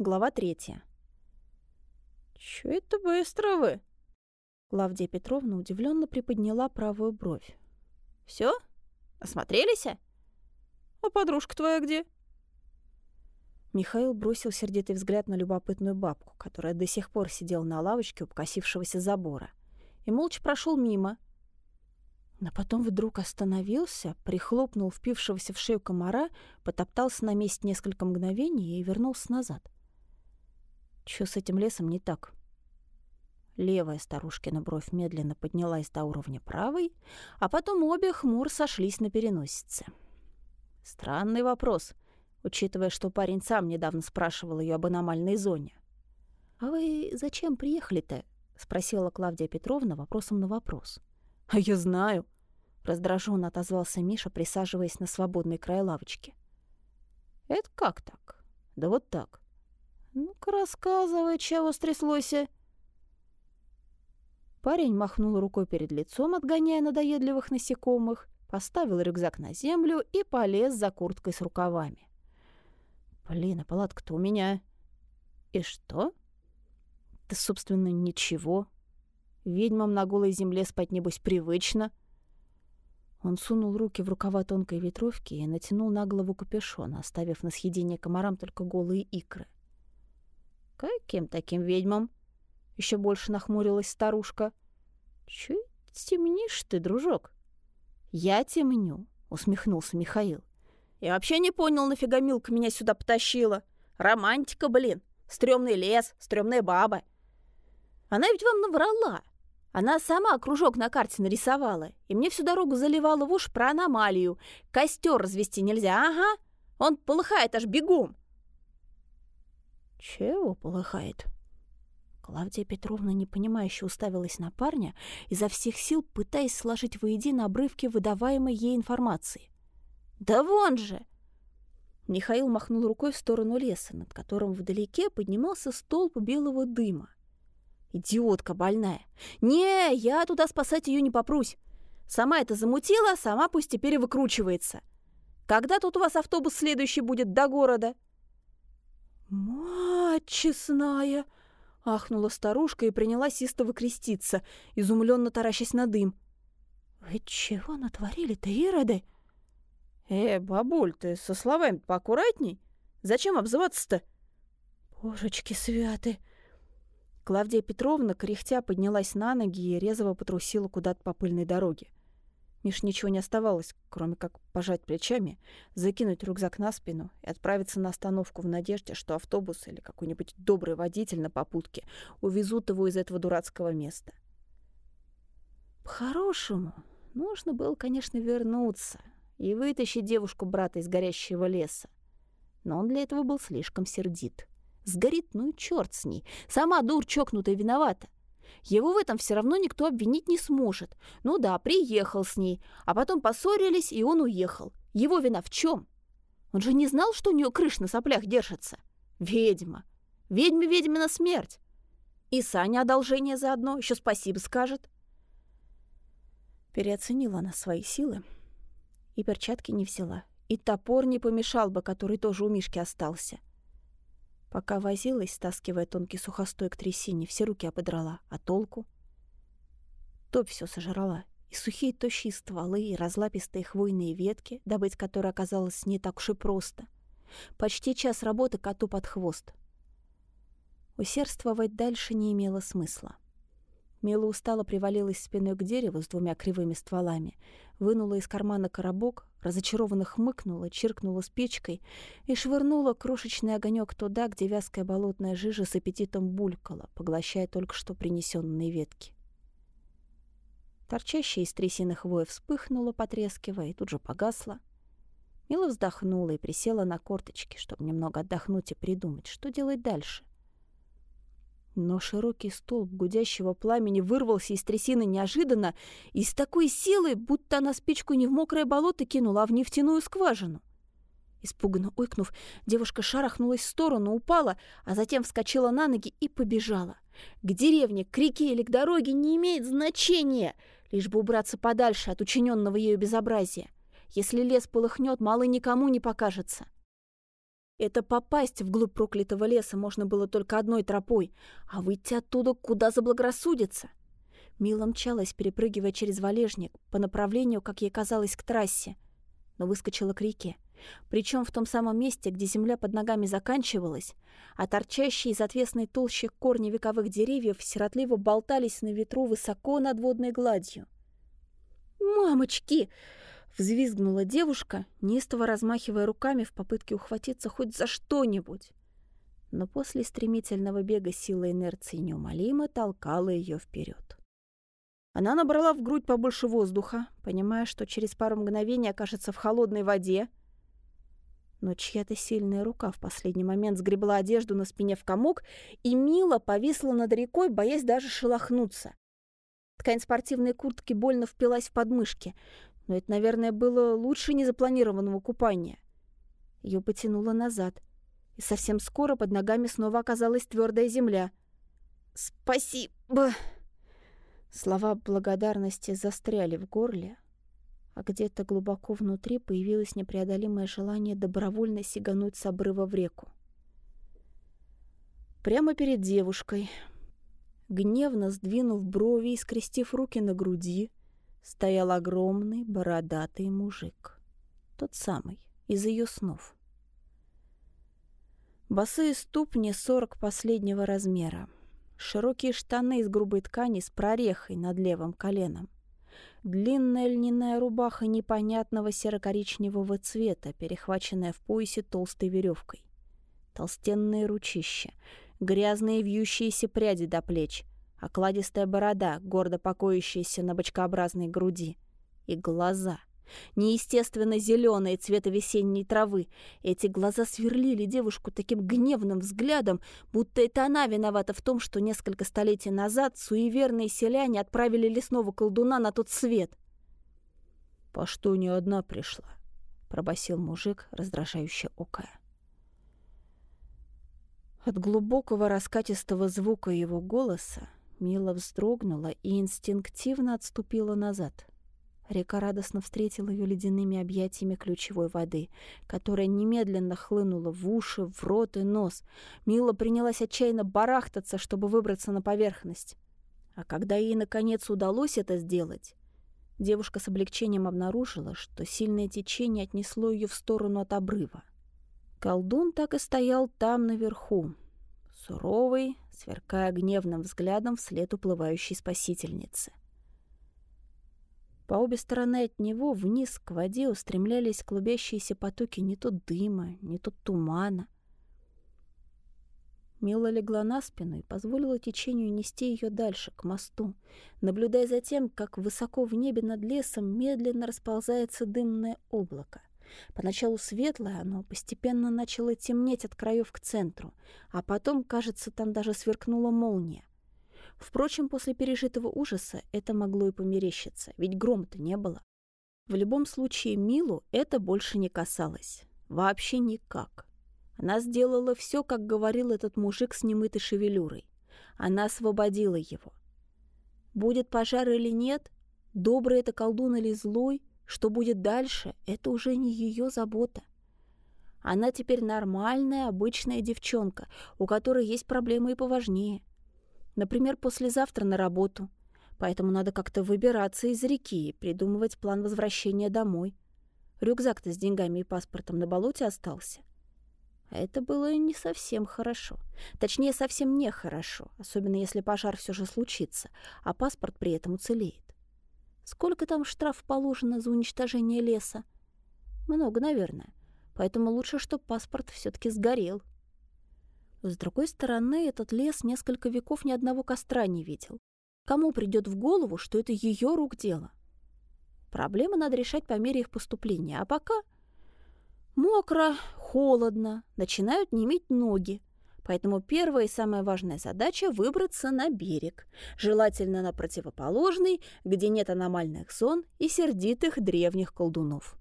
Глава третья. «Чё это быстро вы?» Клавдия Петровна удивленно приподняла правую бровь. Все? Осмотрелись? А подружка твоя где?» Михаил бросил сердитый взгляд на любопытную бабку, которая до сих пор сидела на лавочке у покосившегося забора, и молча прошел мимо. Но потом вдруг остановился, прихлопнул впившегося в шею комара, потоптался на месте несколько мгновений и вернулся назад. Чё с этим лесом не так? Левая старушкина бровь медленно поднялась до уровня правой, а потом обе хмур сошлись на переносице. Странный вопрос, учитывая, что парень сам недавно спрашивал ее об аномальной зоне. «А вы зачем приехали-то?» — спросила Клавдия Петровна вопросом на вопрос. «А я знаю», — раздраженно отозвался Миша, присаживаясь на свободный край лавочки. «Это как так? Да вот так. «Ну-ка, рассказывай, чего стряслось?» Парень махнул рукой перед лицом, отгоняя надоедливых насекомых, поставил рюкзак на землю и полез за курткой с рукавами. «Блин, а палатка-то у меня...» «И что?» «Да, собственно, ничего. Ведьмам на голой земле спать, небось, привычно». Он сунул руки в рукава тонкой ветровки и натянул на голову капюшон, оставив на съедение комарам только голые икры. «Каким таким ведьмам?» Еще больше нахмурилась старушка. «Чуть темнишь ты, дружок?» «Я темню», — усмехнулся Михаил. «Я вообще не понял, нафига Милка меня сюда потащила. Романтика, блин. Стрёмный лес, стрёмная баба. Она ведь вам наврала. Она сама кружок на карте нарисовала, и мне всю дорогу заливала в уши про аномалию. Костер развести нельзя, ага. Он полыхает аж бегом. «Чего полыхает?» Клавдия Петровна непонимающе уставилась на парня, изо всех сил пытаясь сложить воедино обрывки выдаваемой ей информации. «Да вон же!» Михаил махнул рукой в сторону леса, над которым вдалеке поднимался столб белого дыма. «Идиотка больная! Не, я туда спасать ее не попрусь! Сама это замутила, сама пусть теперь выкручивается! Когда тут у вас автобус следующий будет до города?» «Мать честная!» — ахнула старушка и принялась истово креститься, изумленно таращась на дым. «Вы чего натворили-то, Ироды?» «Э, бабуль, ты со словами поаккуратней? Зачем обзываться-то?» «Божечки святы!» Клавдия Петровна, кряхтя, поднялась на ноги и резво потрусила куда-то по пыльной дороге. Миш ничего не оставалось, кроме как пожать плечами, закинуть рюкзак на спину и отправиться на остановку в надежде, что автобус или какой-нибудь добрый водитель на попутке увезут его из этого дурацкого места. По-хорошему, нужно было, конечно, вернуться и вытащить девушку брата из горящего леса. Но он для этого был слишком сердит. Сгорит, ну и черт с ней. Сама дур чокнутая виновата. Его в этом все равно никто обвинить не сможет. Ну да, приехал с ней, а потом поссорились, и он уехал. Его вина в чем? Он же не знал, что у нее крыш на соплях держится. Ведьма. Ведьме ведьмина смерть. И Саня одолжение заодно, еще спасибо скажет. Переоценила она свои силы и перчатки не взяла. И топор не помешал бы, который тоже у Мишки остался. Пока возилась, стаскивая тонкий сухостой к трясине, все руки ободрала. А толку? Топь все сожрала. И сухие тощие стволы, и разлапистые хвойные ветки, добыть которые оказалось не так уж и просто. Почти час работы коту под хвост. Усердствовать дальше не имело смысла. Мила устало привалилась спиной к дереву с двумя кривыми стволами, вынула из кармана коробок, разочарованно хмыкнула, чиркнула спичкой и швырнула крошечный огонек туда, где вязкая болотная жижа с аппетитом булькала, поглощая только что принесенные ветки. Торчащая из трясины хвоя вспыхнула, потрескивая, и тут же погасла. Мила вздохнула и присела на корточки, чтобы немного отдохнуть и придумать, что делать дальше. Но широкий столб гудящего пламени вырвался из трясины неожиданно и с такой силой, будто она спичку не в мокрое болото кинула, а в нефтяную скважину. Испуганно ойкнув, девушка шарахнулась в сторону, упала, а затем вскочила на ноги и побежала. К деревне, к реке или к дороге не имеет значения, лишь бы убраться подальше от учиненного ею безобразия. Если лес полыхнет, мало никому не покажется. Это попасть вглубь проклятого леса можно было только одной тропой, а выйти оттуда куда заблагорассудится. Мила мчалась, перепрыгивая через валежник, по направлению, как ей казалось, к трассе, но выскочила к реке. Причем в том самом месте, где земля под ногами заканчивалась, а торчащие из отвесной толщи корни вековых деревьев сиротливо болтались на ветру высоко над водной гладью. «Мамочки!» — взвизгнула девушка, неистово размахивая руками в попытке ухватиться хоть за что-нибудь. Но после стремительного бега сила инерции неумолимо толкала ее вперед. Она набрала в грудь побольше воздуха, понимая, что через пару мгновений окажется в холодной воде, но чья-то сильная рука в последний момент сгребла одежду на спине в комок, и Мила повисла над рекой, боясь даже шелохнуться. Ткань спортивной куртки больно впилась в подмышки, но это, наверное, было лучше незапланированного купания. Ее потянуло назад, и совсем скоро под ногами снова оказалась твердая земля. «Спасибо!» Слова благодарности застряли в горле, а где-то глубоко внутри появилось непреодолимое желание добровольно сигануть с обрыва в реку. Прямо перед девушкой, гневно сдвинув брови и скрестив руки на груди, стоял огромный бородатый мужик. Тот самый, из ее снов. Босые ступни сорок последнего размера. Широкие штаны из грубой ткани с прорехой над левым коленом. Длинная льняная рубаха непонятного серо-коричневого цвета, перехваченная в поясе толстой веревкой. Толстенные ручища, грязные вьющиеся пряди до плеч, окладистая борода, гордо покоящаяся на бочкообразной груди. И глаза, неестественно зеленые цвета весенней травы. Эти глаза сверлили девушку таким гневным взглядом, будто это она виновата в том, что несколько столетий назад суеверные селяне отправили лесного колдуна на тот свет. «По что не одна пришла?» — пробасил мужик, раздражающе окая. От глубокого раскатистого звука его голоса Мила вздрогнула и инстинктивно отступила назад — Река радостно встретила ее ледяными объятиями ключевой воды, которая немедленно хлынула в уши, в рот и нос. Мила принялась отчаянно барахтаться, чтобы выбраться на поверхность. А когда ей, наконец, удалось это сделать, девушка с облегчением обнаружила, что сильное течение отнесло ее в сторону от обрыва. Колдун так и стоял там, наверху, суровый, сверкая гневным взглядом вслед уплывающей спасительницы. По обе стороны от него вниз к воде устремлялись клубящиеся потоки не то дыма, не то тумана. Мила легла на спину и позволила течению нести ее дальше, к мосту, наблюдая за тем, как высоко в небе над лесом медленно расползается дымное облако. Поначалу светлое оно постепенно начало темнеть от краев к центру, а потом, кажется, там даже сверкнула молния. Впрочем, после пережитого ужаса это могло и померещиться, ведь грома-то не было. В любом случае, Милу это больше не касалось. Вообще никак. Она сделала все, как говорил этот мужик с немытой шевелюрой. Она освободила его. Будет пожар или нет, добрый это колдун или злой, что будет дальше, это уже не ее забота. Она теперь нормальная, обычная девчонка, у которой есть проблемы и поважнее. Например, послезавтра на работу. Поэтому надо как-то выбираться из реки и придумывать план возвращения домой. Рюкзак-то с деньгами и паспортом на болоте остался. Это было не совсем хорошо. Точнее, совсем нехорошо, особенно если пожар все же случится, а паспорт при этом уцелеет. Сколько там штраф положено за уничтожение леса? Много, наверное. Поэтому лучше, чтобы паспорт все-таки сгорел. С другой стороны, этот лес несколько веков ни одного костра не видел. Кому придет в голову, что это ее рук дело? Проблемы надо решать по мере их поступления, а пока мокро, холодно, начинают неметь ноги. Поэтому первая и самая важная задача — выбраться на берег, желательно на противоположный, где нет аномальных зон и сердитых древних колдунов.